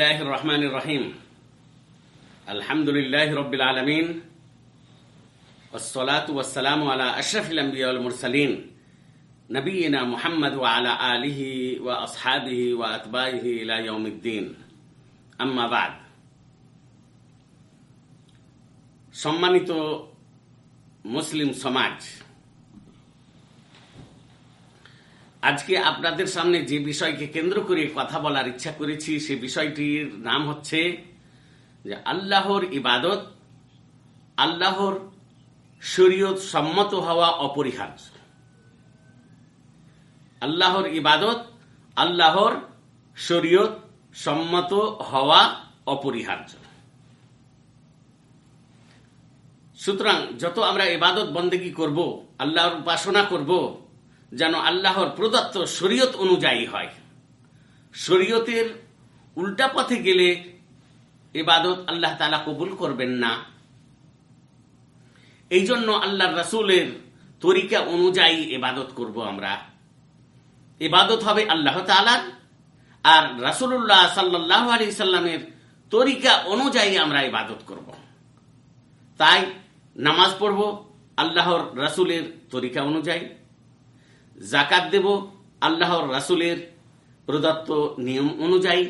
الله الرحمن الرحيم الحمد لله رب العالمين والصلاة والسلام على أشرف الأنبياء والمرسلين نبينا محمد وعلى آله وأصحابه وأتباعه إلى يوم الدين أما بعد সম্মানিত মুসলিম সমাজ আজকে আপনাদের সামনে যে বিষয়কে কেন্দ্র করে কথা বলার ইচ্ছা করেছি, সে বিষয়টির নাম হচ্ছে যে আল্লাহর ইবাদত, আল্লাহর শরীয়ত সম্মত হওয়া অপরিহার্য। আল্লাহর ইবাদত, আল্লাহর শরীয়ত সম্মত হওয়া অপরিহার্য। সুতরাং যত আমরা ইবাদত বন্দেগি করব, আল্লাহর উপাসনা করব যেন আল্লাহর প্রদত্ত শরীয়ত অনুযায়ী হয়। শরীয়তের উল্টা পথে গেলে ইবাদত আল্লাহ তালা কবুল করবেন না। এই জন্য আল্লাহ রাসুলের তরিকা অনুযায়ী ইবাদত করব আমরা। ইবাদত হবে আল্লাহ তালার আর রাসুল্লাহ সাল্লাহ আলি সাল্লামের তরিকা অনুযায়ী আমরা ইবাদত করব। তাই নামাজ পড়ব আল্লাহর রাসুলের তরিকা অনুযায়ী। জাকাত দেব আল্লাহর রাসুলের প্রদত্ত নিয়ম অনুযায়ী।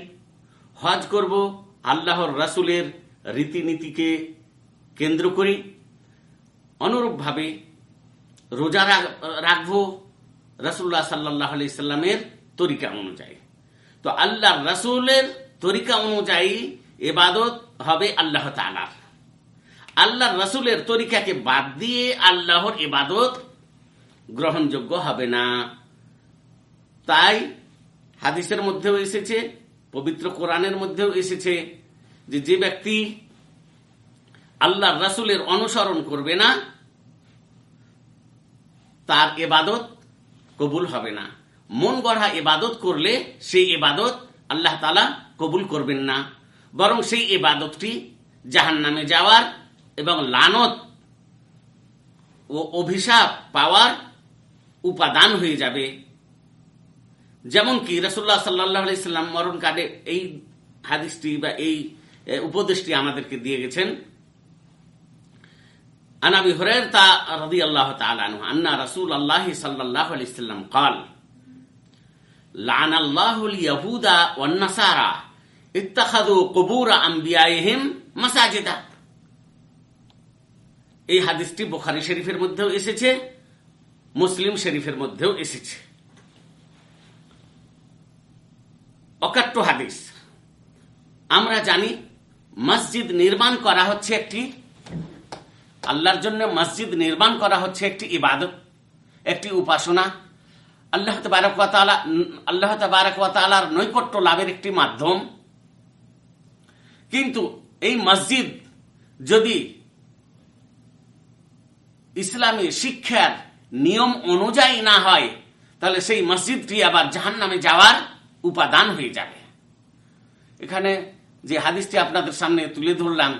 হজ করব আল্লাহর রাসুলের রীতিনীতিকে কেন্দ্র করে। অনুরূপভাবে রোজা রাখব রাসুল্লাহ সাল্লাহ সাল্লামের তরিকা অনুযায়ী। তো আল্লাহ রাসুলের তরিকা অনুযায়ী এবাদত হবে আল্লাহ তালার আল্লাহ রাসুলের তরিকাকে বাদ দিয়ে আল্লাহর ইবাদত গ্রহণযোগ্য হবে না। তাই হাদিসের মধ্যেও এসেছে, পবিত্র কোরআনের মধ্যেও এসেছে যে যে ব্যক্তি আল্লাহ রাসুলের অনুসরণ করবে না, তার এবাদত কবুল হবে না। মন গড়া এবাদত করলে সেই এবাদত আল্লাহ তালা কবুল করবেন না। বরং সেই এবাদতটি জাহান নামে যাওয়ার এবং লানত ও অভিশাপ পাওয়ার উপাদান হয়ে যাবে যেমন কি রসুল্লাহ সাল্লাহ সাল্লাম মরণ কালে এই হাদিসটি বা এই উপদেশটি আমাদেরকে দিয়ে গেছেন عن ابي هريره رضي الله تعالى عنه ان رسول الله صلى الله عليه وسلم قال لعن الله اليهود والنصارى اتخذوا قبور انبيائهم مساجدا এই হাদিসটি বোখারি শরীফের মধ্যেও এসেছে মুসলিম শরীফের মধ্যেও এসেছে। অকাট্য হাদিস। আমরা জানি মসজিদ নির্মাণ করা হচ্ছে একটি আল্লাহর জন্য মসজিদ নির্মাণ করা হচ্ছে একটি ইবাদত, একটি উপাসনা। আল্লাহ তালা আল্লাহ তালার নৈকট্য লাভের একটি মাধ্যম। কিন্তু এই মসজিদ যদি ইসলামী শিক্ষার নিয়ম অনুযায়ী না হয়, তাহলে সেই মসজিদটি আবার জাহান নামে যাওয়ার উপাদান হয়ে যাবে। এখানে যে হাদিসটি আপনাদের সামনে তুলে ধরলাম,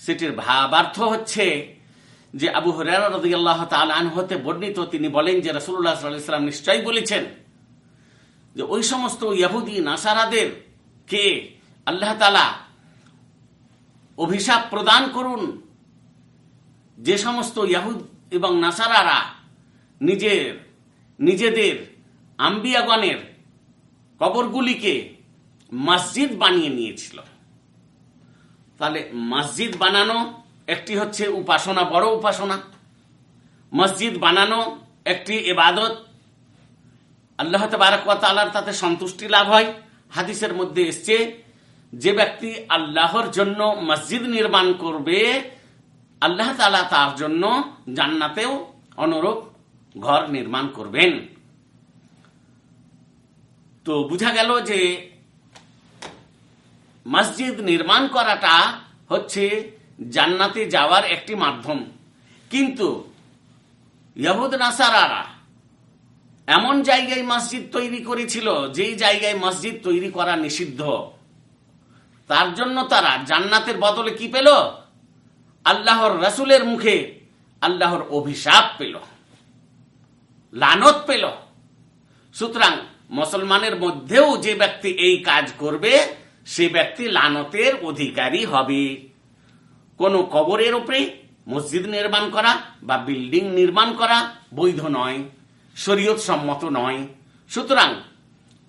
সেটির ভাবার্থ হচ্ছে যে আবু তালান হতে বর্ণিত, তিনি বলেন যে রসুল্লাহ সাল্লাম নিশ্চয়ই বলেছেন যে ওই সমস্ত ইয়াহুদি, নাসারাদের কে আল্লাহ তালা অভিশাপ প্রদান করুন, যে সমস্ত ইয়াহুদ এবং নাসারারা নিজের, নিজেদের আম্বিয়াগণের কবরগুলিকে মসজিদ বানিয়ে নিয়েছিল। তাহলে মসজিদ বানানো একটি হচ্ছে উপাসনা, বড় উপাসনা। মসজিদ বানানো একটি এবাদত আল্লাহ তালার তাতে সন্তুষ্টি লাভ হয়। হাদিসের মধ্যে এসছে, যে ব্যক্তি আল্লাহর জন্য মসজিদ নির্মাণ করবে, আল্লাহ তালা তার জন্য জান্নাতেও অনুরূপ ঘর নির্মাণ করবেন। তো বুঝা গেল যে মসজিদ নির্মাণ করাটা হচ্ছে জান্নাতে যাওয়ার একটি মাধ্যম। কিন্তু ইহুদ নাসারারা এমন জায়গায় মসজিদ তৈরি করেছিল, যেই জায়গায় মসজিদ তৈরি করা নিষিদ্ধ। তার জন্য তারা জান্নাতের বদলে কি পেল? আল্লাহর রসুলের মুখে আল্লাহর অভিশাপ পেল। লানত পেল। সুতরাং মুসলমানের মধ্যেও যে ব্যক্তি এই কাজ করবে, সে ব্যক্তি লানতের অধিকারী হবে। কোন কবরের উপরে মসজিদ নির্মাণ করা বা বিল্ডিং নির্মাণ করা বৈধ নয়, শরীয়ত সম্মত নয়। সুতরাং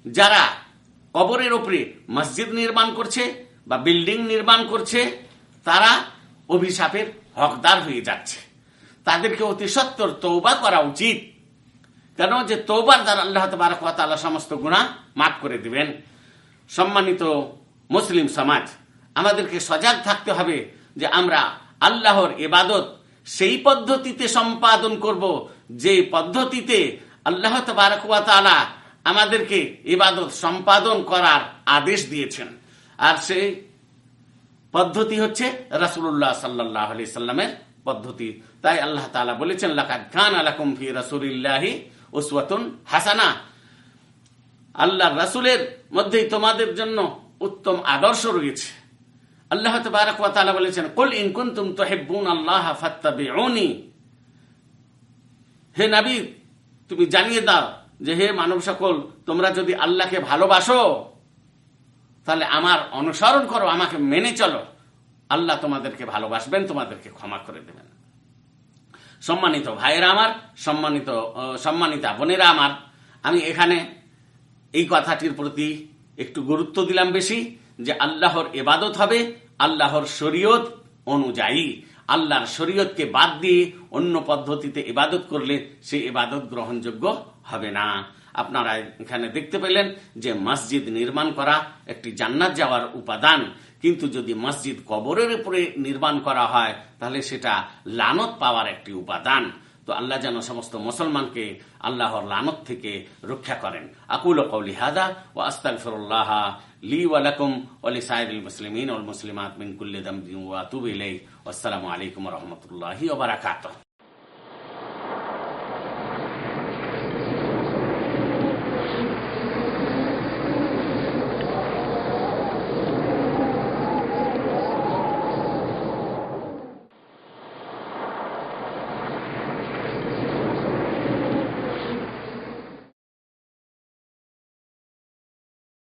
যারা কবরের উপরে মসজিদ নির্মাণ করছে বা বিল্ডিং নির্মাণ করছে, তারা অভিশাপের হকদার হয়ে যাচ্ছে। তাদেরকে অতি সত্তর তৌবা করা উচিত। কেন যে তোবার দ্বারা আল্লাহ তালা সমস্ত গুণা মাফ করে দিবেন? সম্মানিত মুসলিম সমাজ, আমাদেরকে সজাগ থাকতে হবে যে আমরা আল্লাহর এবাদত সেই পদ্ধতিতে সম্পাদন করব, যে পদ্ধতিতে আল্লাহ তালা আমাদেরকে ইবাদত সম্পাদন করার আদেশ দিয়েছেন। আর সেই পদ্ধতি হচ্ছে রাসুল্লাহ সাল্লাহ সাল্লামের পদ্ধতি। তাই আল্লাহ তালা বলেছেন, লাকাদ খান আলাকুম ফি রাসুলিল্লাহি উসওয়াতুন হাসানা। আল্লাহ রাসুলের মধ্যেই তোমাদের জন্য উত্তম আদর্শ রয়েছে। আল্লাহ তাআলা বলেছেন, কুল ইন কুনতুম তুহিব্বুন আল্লাহ হে নবী, তুমি জানিয়ে দাও যে হে মানব সকল তোমরা যদি আল্লাহকে ভালোবাসো, তাহলে আমার অনুসরণ করো, আমাকে মেনে চলো। আল্লাহ তোমাদেরকে ভালোবাসবেন, তোমাদেরকে ক্ষমা করে দেবেন। সম্মানিত ভাইয়েরা আমার, সম্মানিত সম্মানিতা বোনেরা আমার, আমি এখানে এই কথাটির প্রতি একটু গুরুত্ব দিলাম বেশি যে আল্লাহর এবাদত হবে, আল্লাহর শরীয়ত অনুযায়ী। আল্লাহর শরীয়তকে বাদ দিয়ে অন্য পদ্ধতিতে ইবাদত করলে সে ইবাদত গ্রহণযোগ্য হবে না। আপনারা এখানে দেখতে পেলেন যে মসজিদ নির্মাণ করা একটি জান্নাত যাওয়ার উপাদান। কিন্তু যদি মসজিদ কবরের উপরে নির্মাণ করা হয়, তাহলে সেটা লানত পাওয়ার একটি উপাদান। তো আল্লাহ যেন সমস্ত মুসলমানকে আল্লাহর লানত থেকে রক্ষা করেন। আকুল কৌলি হাদা ও আস্তাগফিরুল্লাহ লি ওয়ালাকুম ওয়ালি সাইরুল মুসলিমিন ওয়াল মুসলিমাত মিন কুল্লি ওয়া ওয়াসসালামু আলাইকুম ওয়া রাহমাতুল্লাহি ওয়া